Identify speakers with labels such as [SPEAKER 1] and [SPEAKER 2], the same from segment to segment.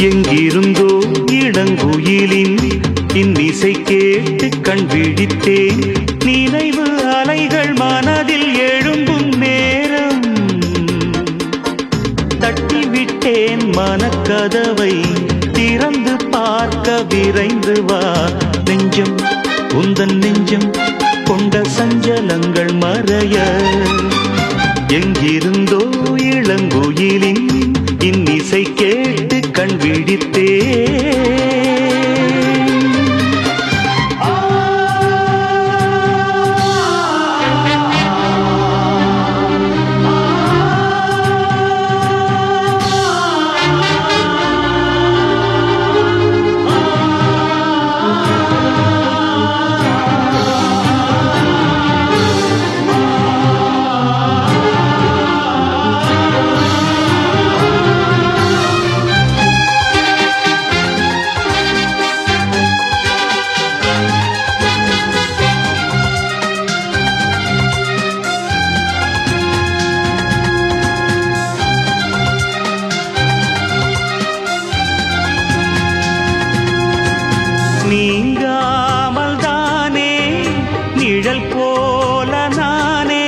[SPEAKER 1] எங்கிருந்தோ இளங்குயிலின் இன்னிசை கேட்டு கண் விழித்தேன். நினைவு அலைகள் மனதில் எழும்பும் நேரம். தட்டிவிட்டேன் மனக்கதவை திறந்து பார்க்க விரைந்து வா. நீங்காமல் தானே நிழல் போல நானே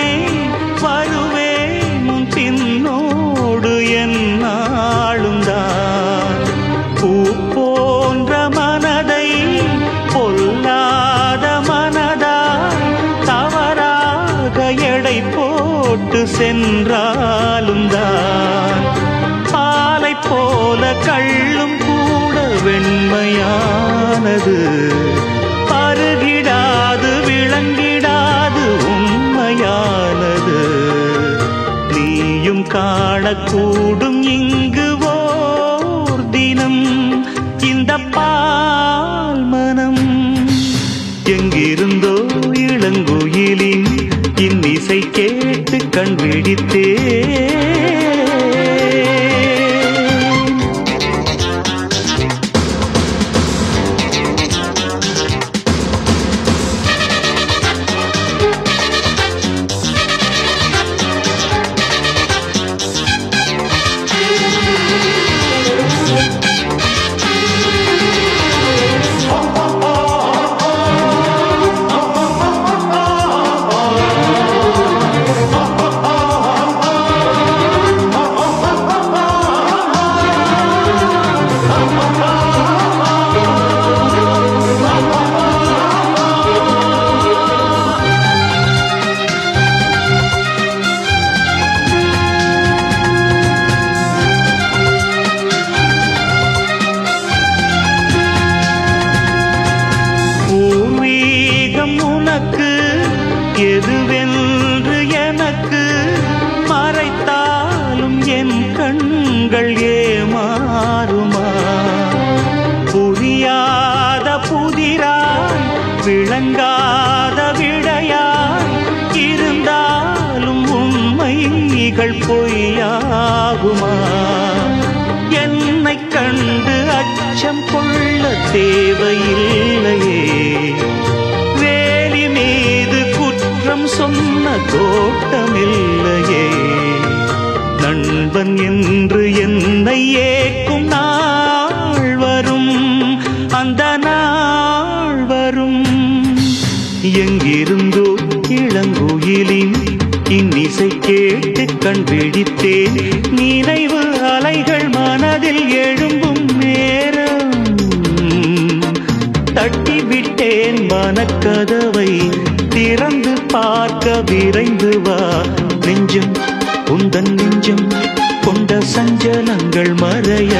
[SPEAKER 1] வருவேன் உன் பின்னோடு என்னாலும் தான். பூ போன்ற மனதை பொல்லாத மனதா தவறாக எடை போட்டு சென்றாலும் தான். பாலை போல கள்ள வெண்மையானது பருகிடாது விளங்கிடாது உண்மையானது. நீயும் காணக்கூடும் இங்கு ஓர் தினம். இந்த பால் மனம் எங்கிருந்தோ இளங்குயிலின் இன்னிசை கேட்டு கண் விழித்தேன் கண்கள் ஏமாறுமா? புரியாத புதிராய் விளங்காத விடையாய் இருந்தாலும் உண்மைகள் பொய்யாகுமா? என்னை கண்டு அச்சம் கொள்ள தேவையில்லையே. வேலி மீது குற்றம் சொன்ன தோட்டமில்லை. தேவன் என்று என்னை ஏக்கும் நாள் வரும். அந்த நாள் வரும். எங்கிருந்தோ இளங்குயிலின் இன்னிசை கேட்டு கண்பிடித்தேன் நினைவு அலைகள் மனதில் எழும்பும் நேரம். தட்டிவிட்டேன் மனக்கதவை. திறந்து பார்க்க விரைந்து வா. நெஞ்சம் உந்தன் நெஞ்சம். கொண்ட சஞ்சலங்கள் மறைய.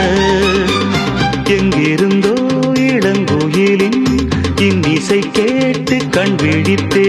[SPEAKER 1] எங்கிருந்தோ இளங்கோயிலின் இன்னிசை கேட்டு கண் விழித்தே.